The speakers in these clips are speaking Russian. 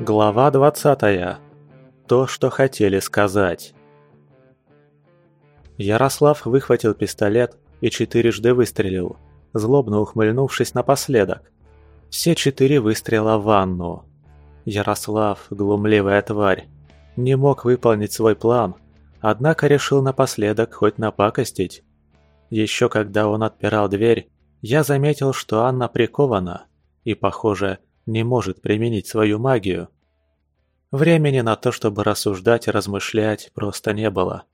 Глава 20. То, что хотели сказать. Ярослав выхватил пистолет и четырежды выстрелил, злобно ухмыльнувшись напоследок. Все четыре выстрела в ванну. Ярослав, глумливая тварь, не мог выполнить свой план, однако решил напоследок хоть напакостить. Еще когда он отпирал дверь, я заметил, что Анна прикована и, похоже, не может применить свою магию. Времени на то, чтобы рассуждать и размышлять, просто не было.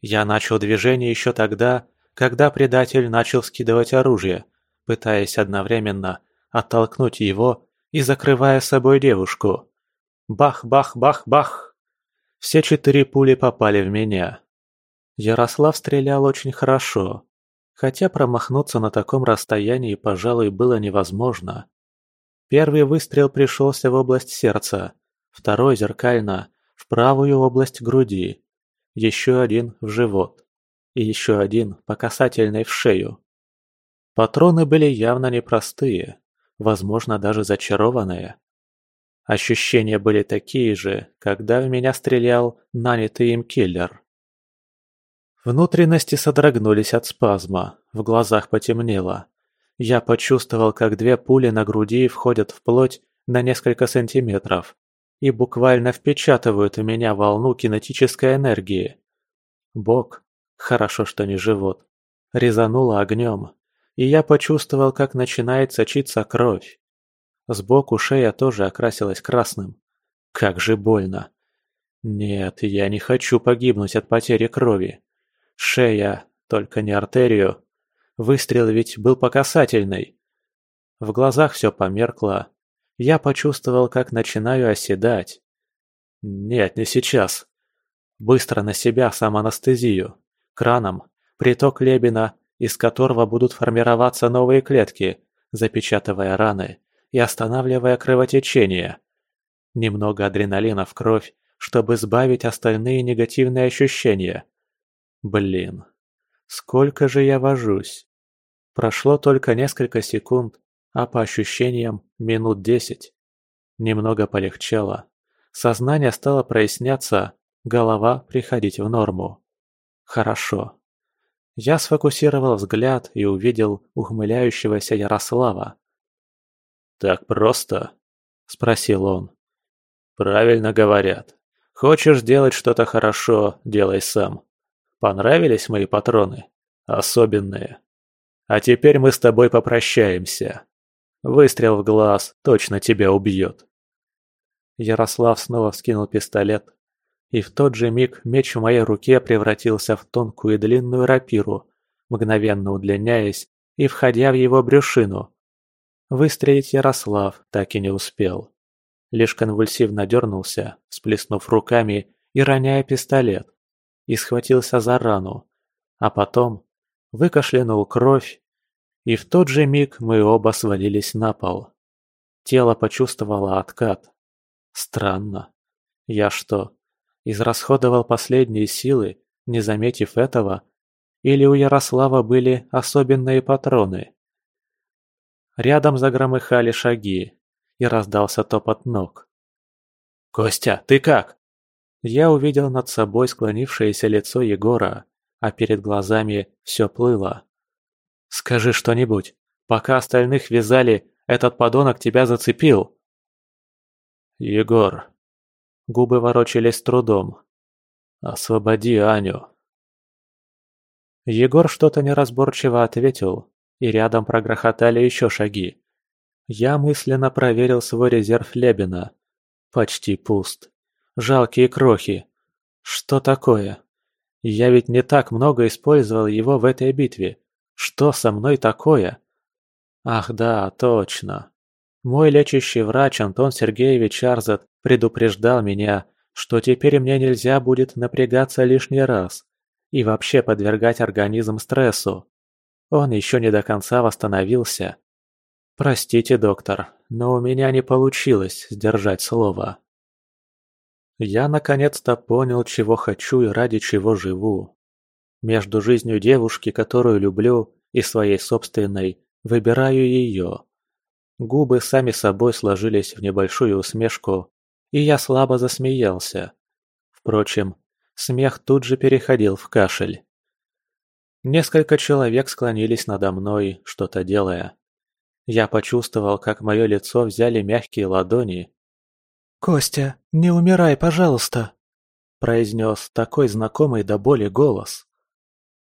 Я начал движение еще тогда, когда предатель начал скидывать оружие, пытаясь одновременно оттолкнуть его и закрывая собой девушку. Бах-бах-бах-бах! Все четыре пули попали в меня. Ярослав стрелял очень хорошо, хотя промахнуться на таком расстоянии, пожалуй, было невозможно. Первый выстрел пришелся в область сердца, второй зеркально в правую область груди, еще один в живот и еще один по касательной в шею. Патроны были явно непростые, возможно, даже зачарованные. Ощущения были такие же, когда в меня стрелял нанятый им киллер. Внутренности содрогнулись от спазма, в глазах потемнело. Я почувствовал, как две пули на груди входят в плоть на несколько сантиметров и буквально впечатывают у меня волну кинетической энергии. Бок, хорошо, что не живот, резануло огнем, и я почувствовал, как начинает сочиться кровь. Сбоку шея тоже окрасилась красным. Как же больно. Нет, я не хочу погибнуть от потери крови. Шея, только не артерию, Выстрел ведь был по касательной. В глазах все померкло. Я почувствовал, как начинаю оседать. Нет, не сейчас. Быстро на себя самоанестезию. Краном. Приток Лебина, из которого будут формироваться новые клетки, запечатывая раны и останавливая кровотечение. Немного адреналина в кровь, чтобы сбавить остальные негативные ощущения. Блин, сколько же я вожусь. Прошло только несколько секунд, а по ощущениям минут десять. Немного полегчало. Сознание стало проясняться, голова приходить в норму. Хорошо. Я сфокусировал взгляд и увидел ухмыляющегося Ярослава. «Так просто?» – спросил он. «Правильно говорят. Хочешь делать что-то хорошо – делай сам. Понравились мои патроны? Особенные. А теперь мы с тобой попрощаемся. Выстрел в глаз точно тебя убьет. Ярослав снова вскинул пистолет, и в тот же миг меч в моей руке превратился в тонкую и длинную рапиру, мгновенно удлиняясь и входя в его брюшину. Выстрелить Ярослав так и не успел. Лишь конвульсивно дернулся, всплеснув руками и роняя пистолет, и схватился за рану, а потом выкашлянул кровь, и в тот же миг мы оба свалились на пол. Тело почувствовало откат. Странно. Я что, израсходовал последние силы, не заметив этого? Или у Ярослава были особенные патроны? Рядом загромыхали шаги, и раздался топот ног. «Костя, ты как?» Я увидел над собой склонившееся лицо Егора а перед глазами все плыло. «Скажи что-нибудь. Пока остальных вязали, этот подонок тебя зацепил». «Егор». Губы ворочались с трудом. «Освободи Аню». Егор что-то неразборчиво ответил, и рядом прогрохотали еще шаги. Я мысленно проверил свой резерв Лебена. Почти пуст. Жалкие крохи. Что такое? Я ведь не так много использовал его в этой битве. Что со мной такое? Ах да, точно. Мой лечащий врач Антон Сергеевич Арзат предупреждал меня, что теперь мне нельзя будет напрягаться лишний раз и вообще подвергать организм стрессу. Он еще не до конца восстановился. Простите, доктор, но у меня не получилось сдержать слово. Я наконец-то понял, чего хочу и ради чего живу. Между жизнью девушки, которую люблю, и своей собственной, выбираю ее. Губы сами собой сложились в небольшую усмешку, и я слабо засмеялся. Впрочем, смех тут же переходил в кашель. Несколько человек склонились надо мной, что-то делая. Я почувствовал, как мое лицо взяли мягкие ладони. «Костя, не умирай, пожалуйста!» произнес такой знакомый до боли голос.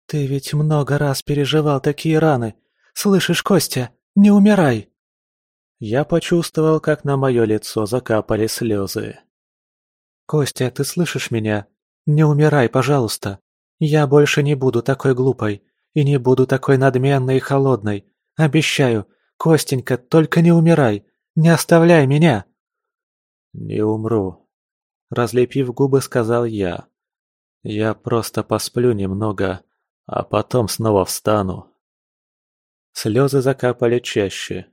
«Ты ведь много раз переживал такие раны. Слышишь, Костя, не умирай!» Я почувствовал, как на мое лицо закапали слезы. «Костя, ты слышишь меня? Не умирай, пожалуйста. Я больше не буду такой глупой и не буду такой надменной и холодной. Обещаю, Костенька, только не умирай, не оставляй меня!» «Не умру», — разлепив губы, сказал я. «Я просто посплю немного, а потом снова встану». Слезы закапали чаще,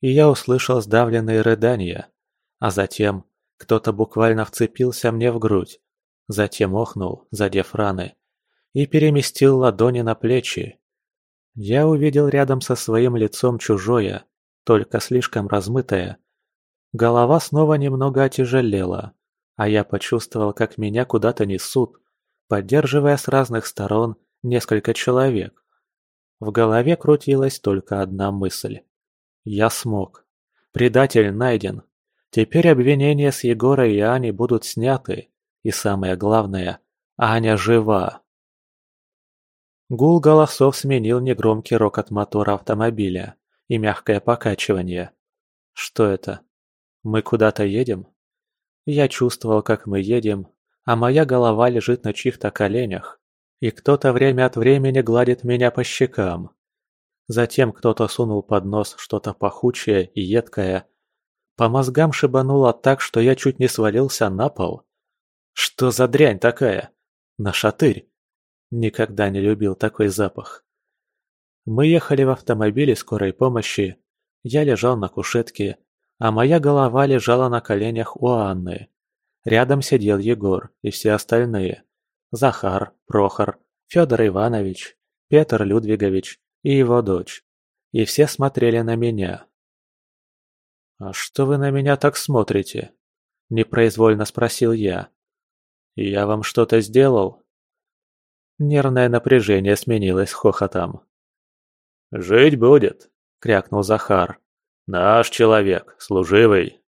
и я услышал сдавленные рыдания, а затем кто-то буквально вцепился мне в грудь, затем охнул, задев раны, и переместил ладони на плечи. Я увидел рядом со своим лицом чужое, только слишком размытое. Голова снова немного отяжелела, а я почувствовал, как меня куда-то несут, поддерживая с разных сторон несколько человек. В голове крутилась только одна мысль. Я смог. Предатель найден. Теперь обвинения с Егора и Аней будут сняты. И самое главное, Аня жива. Гул голосов сменил негромкий рокот мотора автомобиля и мягкое покачивание. Что это? Мы куда-то едем? Я чувствовал, как мы едем, а моя голова лежит на чьих-то коленях, и кто-то время от времени гладит меня по щекам. Затем кто-то сунул под нос что-то пахучее и едкое. По мозгам шибануло так, что я чуть не свалился на пол. Что за дрянь такая? Нашатырь. Никогда не любил такой запах. Мы ехали в автомобиле скорой помощи. Я лежал на кушетке, а моя голова лежала на коленях у Анны. Рядом сидел Егор и все остальные. Захар, Прохор, Федор Иванович, Петр Людвигович, и его дочь. И все смотрели на меня. «А что вы на меня так смотрите?» – непроизвольно спросил я. «Я вам что-то сделал?» Нервное напряжение сменилось хохотом. «Жить будет!» – крякнул Захар. «Наш человек, служивый!»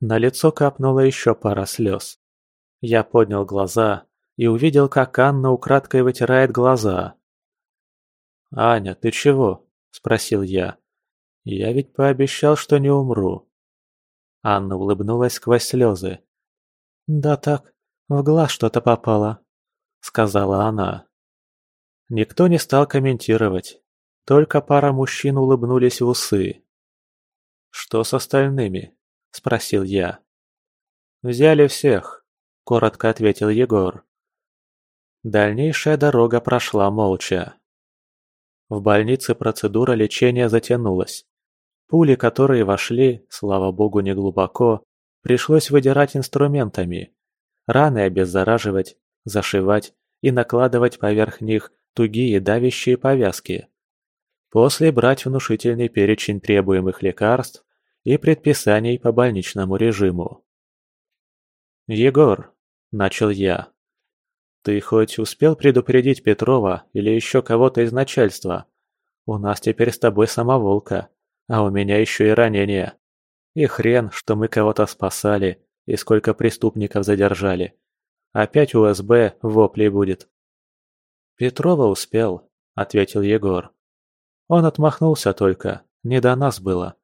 На лицо капнула еще пара слез. Я поднял глаза и увидел, как Анна украдкой вытирает глаза. «Аня, ты чего?» – спросил я. «Я ведь пообещал, что не умру». Анна улыбнулась сквозь слезы. «Да так, в глаз что-то попало», – сказала она. Никто не стал комментировать. Только пара мужчин улыбнулись в усы. «Что с остальными?» – спросил я. «Взяли всех», – коротко ответил Егор. Дальнейшая дорога прошла молча. В больнице процедура лечения затянулась. Пули, которые вошли, слава богу, не глубоко, пришлось выдирать инструментами. Раны обеззараживать, зашивать и накладывать поверх них тугие давящие повязки. После брать внушительный перечень требуемых лекарств и предписаний по больничному режиму. «Егор», – начал я, ты хоть успел предупредить Петрова или еще кого-то из начальства? У нас теперь с тобой самоволка, а у меня еще и ранение. И хрен, что мы кого-то спасали и сколько преступников задержали. Опять УСБ вопли будет. Петрова успел, ответил Егор. Он отмахнулся только, не до нас было.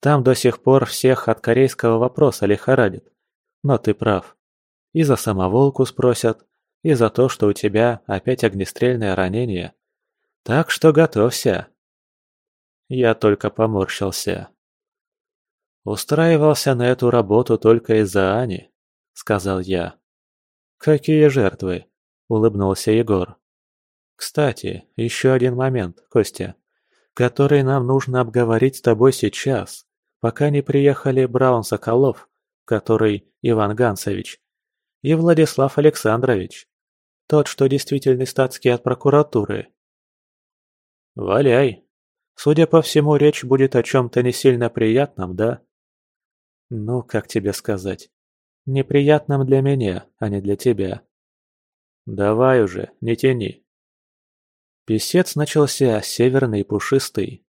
Там до сих пор всех от корейского вопроса лихорадит. Но ты прав. И за самоволку спросят, и за то, что у тебя опять огнестрельное ранение. Так что готовься. Я только поморщился. Устраивался на эту работу только из-за Ани, сказал я. Какие жертвы? улыбнулся Егор. Кстати, еще один момент, Костя, который нам нужно обговорить с тобой сейчас, пока не приехали Браун Соколов, который Иван Гансович, и Владислав Александрович. Тот, что действительный статский от прокуратуры. Валяй. Судя по всему, речь будет о чем-то не сильно приятном, да? Ну, как тебе сказать. Неприятным для меня, а не для тебя. Давай уже, не тяни. Песец начался северный и пушистый.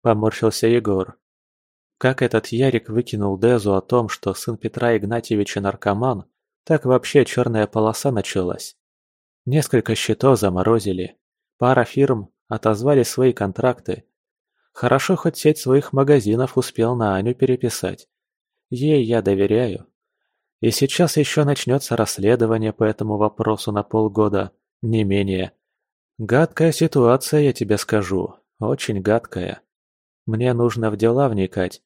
Поморщился Егор. Как этот Ярик выкинул Дезу о том, что сын Петра Игнатьевича наркоман, так вообще черная полоса началась. Несколько счетов заморозили. Пара фирм отозвали свои контракты. Хорошо хоть сеть своих магазинов успел на Аню переписать. Ей я доверяю. И сейчас еще начнется расследование по этому вопросу на полгода, не менее. Гадкая ситуация, я тебе скажу, очень гадкая. Мне нужно в дела вникать.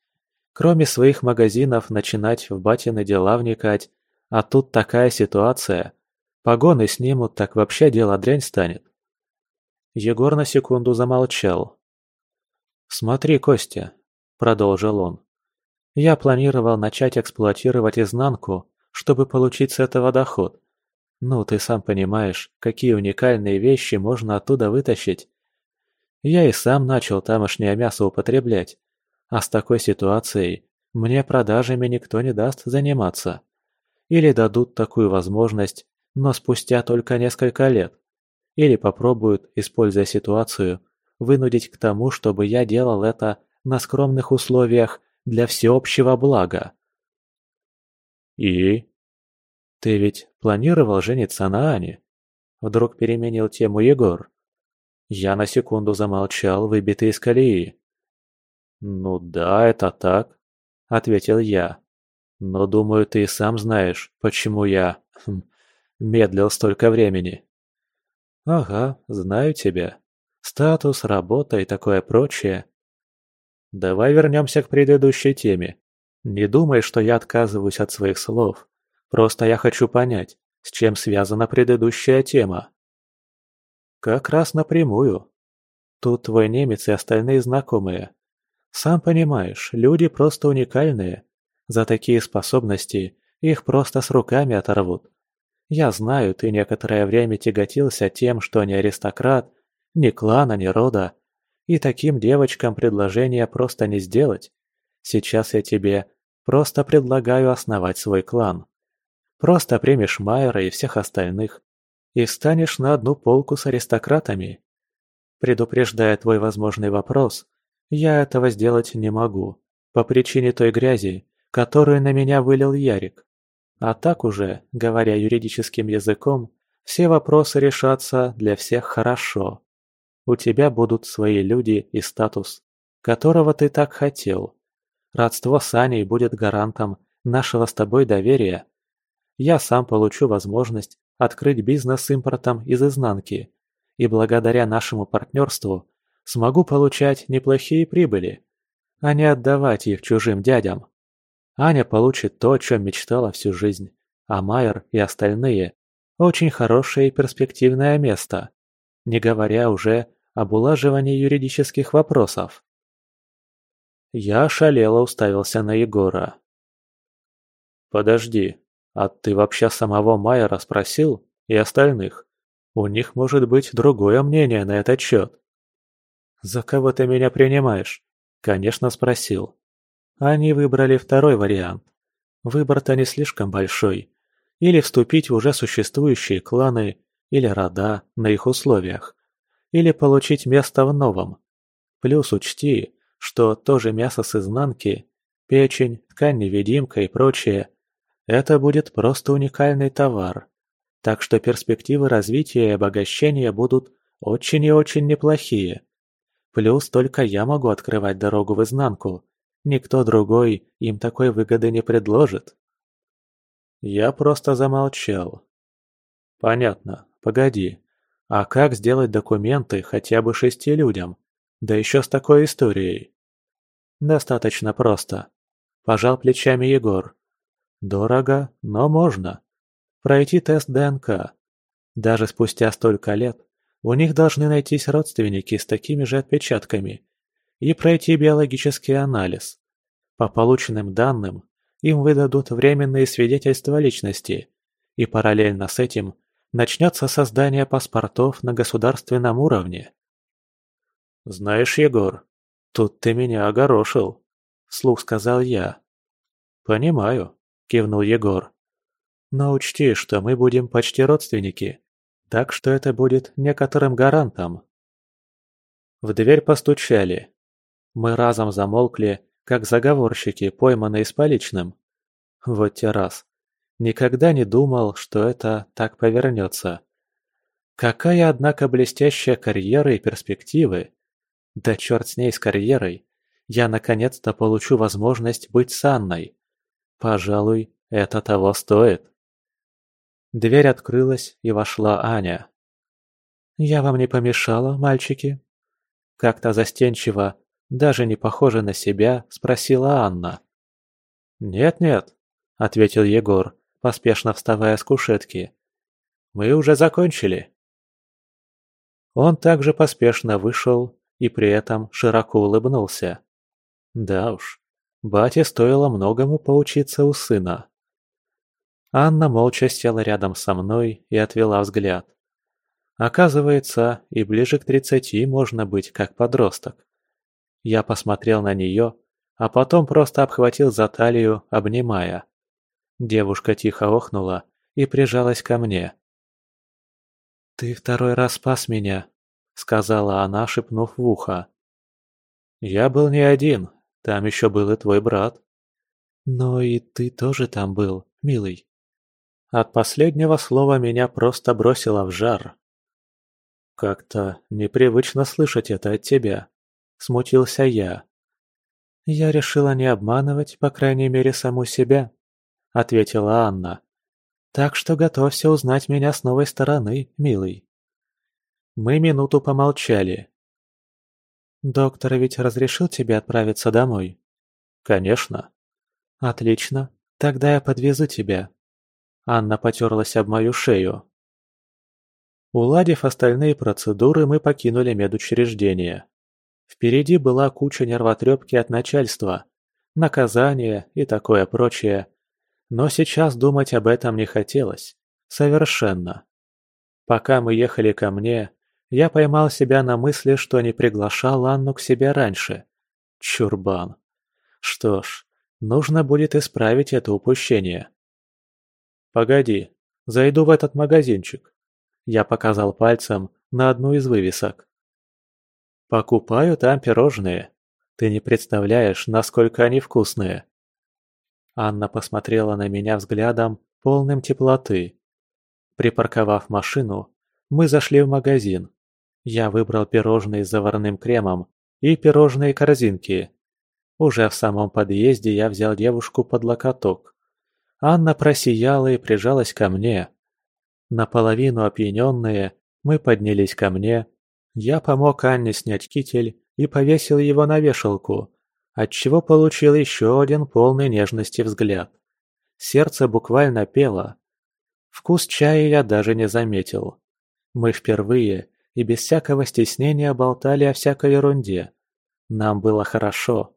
Кроме своих магазинов начинать в батины дела вникать, а тут такая ситуация. Погоны снимут, так вообще дело дрянь станет. Егор на секунду замолчал. «Смотри, Костя», — продолжил он, я планировал начать эксплуатировать изнанку, чтобы получить с этого доход. Ну, ты сам понимаешь, какие уникальные вещи можно оттуда вытащить. Я и сам начал тамошнее мясо употреблять. А с такой ситуацией мне продажами никто не даст заниматься. Или дадут такую возможность, но спустя только несколько лет. Или попробуют, используя ситуацию, вынудить к тому, чтобы я делал это на скромных условиях для всеобщего блага. «И?» «Ты ведь планировал жениться на Ане?» Вдруг переменил тему Егор. Я на секунду замолчал, выбитый из колеи. «Ну да, это так», — ответил я. «Но думаю, ты и сам знаешь, почему я хм, медлил столько времени». «Ага, знаю тебя. Статус, работа и такое прочее. Давай вернемся к предыдущей теме. Не думай, что я отказываюсь от своих слов. Просто я хочу понять, с чем связана предыдущая тема. Как раз напрямую. Тут твой немец и остальные знакомые. Сам понимаешь, люди просто уникальные. За такие способности их просто с руками оторвут. Я знаю, ты некоторое время тяготился тем, что ни аристократ, ни клана, ни рода и таким девочкам предложение просто не сделать. Сейчас я тебе просто предлагаю основать свой клан. Просто примешь Майера и всех остальных и встанешь на одну полку с аристократами. Предупреждая твой возможный вопрос, я этого сделать не могу, по причине той грязи, которую на меня вылил Ярик. А так уже, говоря юридическим языком, все вопросы решатся для всех хорошо. У тебя будут свои люди и статус, которого ты так хотел. Родство с Аней будет гарантом нашего с тобой доверия. Я сам получу возможность открыть бизнес с импортом из изнанки, и благодаря нашему партнерству смогу получать неплохие прибыли, а не отдавать их чужим дядям. Аня получит то, о чем мечтала всю жизнь, а Майер и остальные – очень хорошее и перспективное место не говоря уже об улаживании юридических вопросов. Я шалело уставился на Егора. «Подожди, а ты вообще самого Майера спросил и остальных? У них может быть другое мнение на этот счет». «За кого ты меня принимаешь?» «Конечно, спросил». Они выбрали второй вариант. Выбор-то не слишком большой. Или вступить в уже существующие кланы, или рода на их условиях, или получить место в новом. Плюс учти, что тоже мясо с изнанки, печень, ткань-невидимка и прочее – это будет просто уникальный товар. Так что перспективы развития и обогащения будут очень и очень неплохие. Плюс только я могу открывать дорогу в изнанку. Никто другой им такой выгоды не предложит. Я просто замолчал. Понятно. Погоди, а как сделать документы хотя бы шести людям? Да еще с такой историей. Достаточно просто. Пожал плечами Егор. Дорого, но можно. Пройти тест ДНК. Даже спустя столько лет у них должны найтись родственники с такими же отпечатками и пройти биологический анализ. По полученным данным им выдадут временные свидетельства личности, и параллельно с этим начнется создание паспортов на государственном уровне. «Знаешь, Егор, тут ты меня огорошил», — слух сказал я. «Понимаю», — кивнул Егор. Но учти, что мы будем почти родственники, так что это будет некоторым гарантом. В дверь постучали. Мы разом замолкли, как заговорщики, пойманные с поличным. Вот те раз. Никогда не думал, что это так повернется. Какая, однако, блестящая карьера и перспективы. Да черт с ней с карьерой. Я наконец-то получу возможность быть с Анной. Пожалуй, это того стоит. Дверь открылась, и вошла Аня. «Я вам не помешала, мальчики?» Как-то застенчиво, даже не похоже на себя, спросила Анна. «Нет-нет», — ответил Егор, поспешно вставая с кушетки. «Мы уже закончили». Он также поспешно вышел и при этом широко улыбнулся. Да уж, бате стоило многому поучиться у сына. Анна молча села рядом со мной и отвела взгляд. Оказывается, и ближе к тридцати можно быть как подросток. Я посмотрел на нее, а потом просто обхватил за талию, обнимая. Девушка тихо охнула и прижалась ко мне. «Ты второй раз спас меня», — сказала она, шепнув в ухо. «Я был не один, там еще был и твой брат». «Но и ты тоже там был, милый». От последнего слова меня просто бросило в жар. «Как-то непривычно слышать это от тебя», — смутился я. «Я решила не обманывать, по крайней мере, саму себя», — ответила Анна. «Так что готовься узнать меня с новой стороны, милый». Мы минуту помолчали. «Доктор ведь разрешил тебе отправиться домой?» «Конечно». «Отлично. Тогда я подвезу тебя». Анна потерлась об мою шею. Уладив остальные процедуры, мы покинули медучреждение. Впереди была куча нервотрепки от начальства, наказания и такое прочее. Но сейчас думать об этом не хотелось. Совершенно. Пока мы ехали ко мне, я поймал себя на мысли, что не приглашал Анну к себе раньше. Чурбан. Что ж, нужно будет исправить это упущение. «Погоди, зайду в этот магазинчик», я показал пальцем на одну из вывесок. «Покупаю там пирожные. Ты не представляешь, насколько они вкусные». Анна посмотрела на меня взглядом, полным теплоты. Припарковав машину, мы зашли в магазин. Я выбрал пирожные с заварным кремом и пирожные корзинки. Уже в самом подъезде я взял девушку под локоток. Анна просияла и прижалась ко мне. Наполовину опьяненные, мы поднялись ко мне. Я помог Анне снять китель и повесил его на вешалку, отчего получил еще один полный нежности взгляд. Сердце буквально пело. Вкус чая я даже не заметил. Мы впервые и без всякого стеснения болтали о всякой ерунде. Нам было хорошо.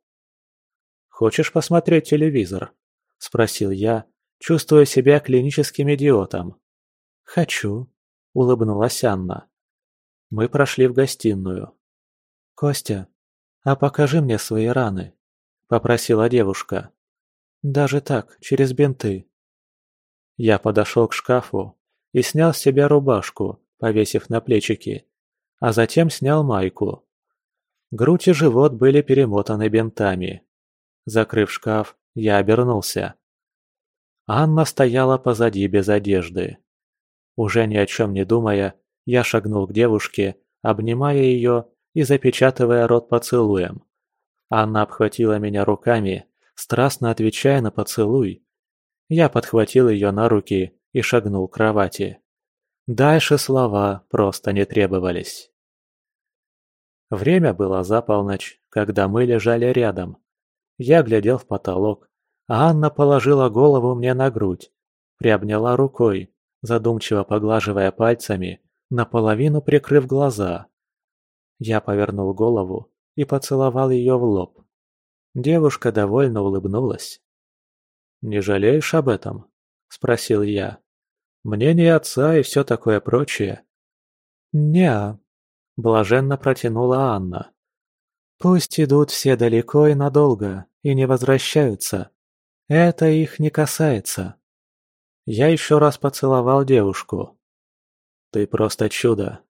«Хочешь посмотреть телевизор?» – спросил я, чувствуя себя клиническим идиотом. «Хочу», — улыбнулась Анна. Мы прошли в гостиную. «Костя, а покажи мне свои раны», — попросила девушка. «Даже так, через бинты». Я подошел к шкафу и снял с себя рубашку, повесив на плечики, а затем снял майку. Грудь и живот были перемотаны бинтами. Закрыв шкаф, я обернулся. Анна стояла позади без одежды. Уже ни о чем не думая, я шагнул к девушке, обнимая ее и запечатывая рот поцелуем. Она обхватила меня руками, страстно отвечая на поцелуй. Я подхватил ее на руки и шагнул к кровати. Дальше слова просто не требовались. Время было за полночь, когда мы лежали рядом. Я глядел в потолок, а Анна положила голову мне на грудь, приобняла рукой, задумчиво поглаживая пальцами, наполовину прикрыв глаза. Я повернул голову и поцеловал ее в лоб. Девушка довольно улыбнулась. «Не жалеешь об этом?» – спросил я. «Мнение отца и все такое прочее». «Не-а», блаженно протянула Анна. «Пусть идут все далеко и надолго, и не возвращаются. Это их не касается». Я еще раз поцеловал девушку. «Ты просто чудо!»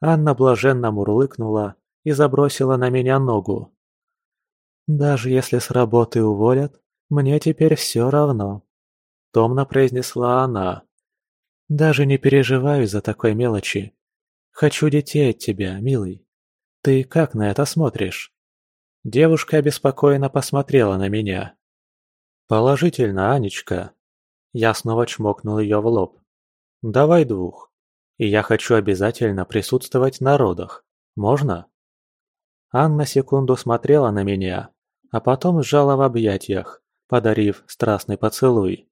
Анна блаженно мурлыкнула и забросила на меня ногу. «Даже если с работы уволят, мне теперь все равно», — томно произнесла она. «Даже не переживаю за такой мелочи. Хочу детей от тебя, милый. Ты как на это смотришь?» Девушка обеспокоенно посмотрела на меня. «Положительно, Анечка». Я снова чмокнул ее в лоб. «Давай двух. И я хочу обязательно присутствовать на родах. Можно?» Анна секунду смотрела на меня, а потом сжала в объятиях, подарив страстный поцелуй.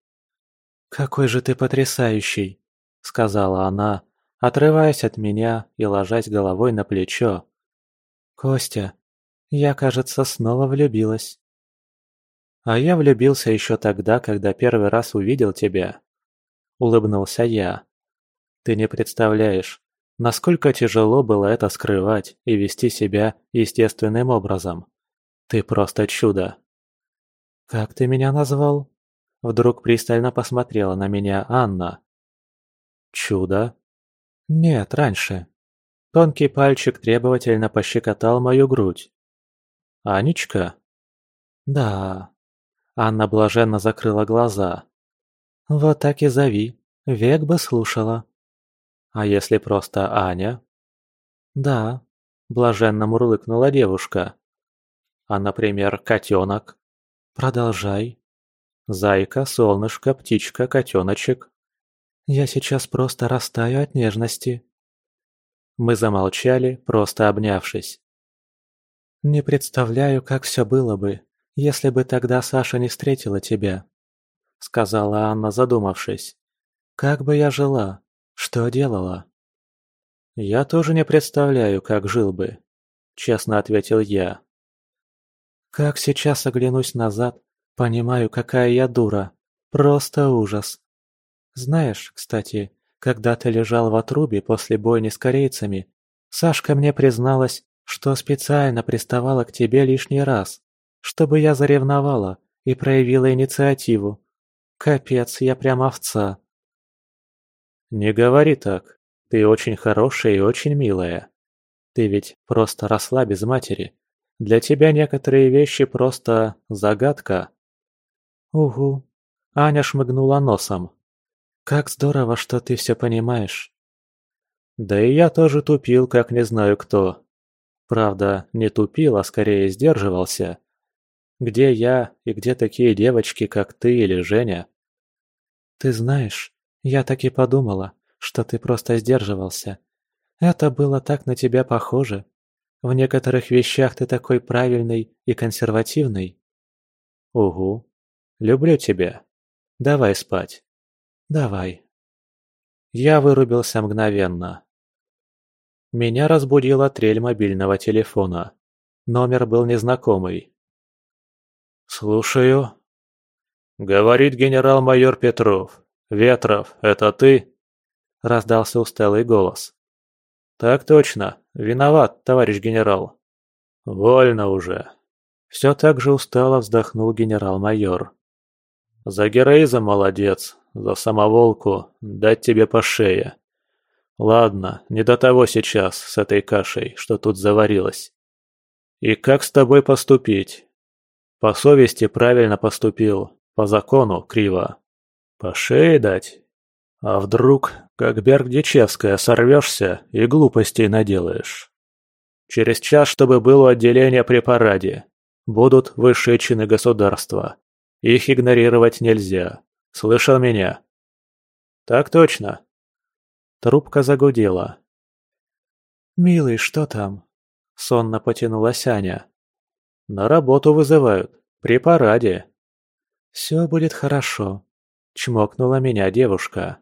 «Какой же ты потрясающий!» — сказала она, отрываясь от меня и ложась головой на плечо. «Костя, я, кажется, снова влюбилась». А я влюбился еще тогда, когда первый раз увидел тебя. Улыбнулся я. Ты не представляешь, насколько тяжело было это скрывать и вести себя естественным образом. Ты просто чудо. Как ты меня назвал? Вдруг пристально посмотрела на меня Анна. Чудо? Нет, раньше. Тонкий пальчик требовательно пощекотал мою грудь. Анечка? Да, Анна блаженно закрыла глаза. «Вот так и зови, век бы слушала». «А если просто Аня?» «Да», – блаженно мурлыкнула девушка. «А, например, котенок?» «Продолжай». «Зайка, солнышко, птичка, котеночек». «Я сейчас просто растаю от нежности». Мы замолчали, просто обнявшись. «Не представляю, как все было бы, если бы тогда Саша не встретила тебя», — сказала Анна, задумавшись. «Как бы я жила? Что делала?» «Я тоже не представляю, как жил бы», — честно ответил я. «Как сейчас оглянусь назад, понимаю, какая я дура. Просто ужас. Знаешь, кстати, когда ты лежал в отрубе после бойни с корейцами, Сашка мне призналась, что специально приставала к тебе лишний раз чтобы я заревновала и проявила инициативу. Капец, я прям овца. Не говори так. Ты очень хорошая и очень милая. Ты ведь просто росла без матери. Для тебя некоторые вещи просто загадка. Угу. Аня шмыгнула носом. Как здорово, что ты все понимаешь. Да и я тоже тупил, как не знаю кто. Правда, не тупил, а скорее сдерживался. Где я и где такие девочки, как ты или Женя? Ты знаешь, я так и подумала, что ты просто сдерживался. Это было так на тебя похоже. В некоторых вещах ты такой правильный и консервативный. Угу. Люблю тебя. Давай спать. Давай. Я вырубился мгновенно. Меня разбудила трель мобильного телефона. Номер был незнакомый. «Слушаю». «Говорит генерал-майор Петров. Ветров, это ты?» Раздался усталый голос. «Так точно. Виноват, товарищ генерал». «Вольно уже». Все так же устало вздохнул генерал-майор. «За героизм молодец, за самоволку дать тебе по шее. Ладно, не до того сейчас с этой кашей, что тут заварилась. И как с тобой поступить? По совести правильно поступил, по закону криво. По шее дать? А вдруг, как Берг-Дичевская, сорвешься и глупостей наделаешь? Через час, чтобы было отделение при параде. Будут высшие чины государства. Их игнорировать нельзя. Слышал меня? Так точно. Трубка загудела. «Милый, что там?» Сонно потянулась Аня. На работу вызывают. При параде. Все будет хорошо. Чмокнула меня девушка.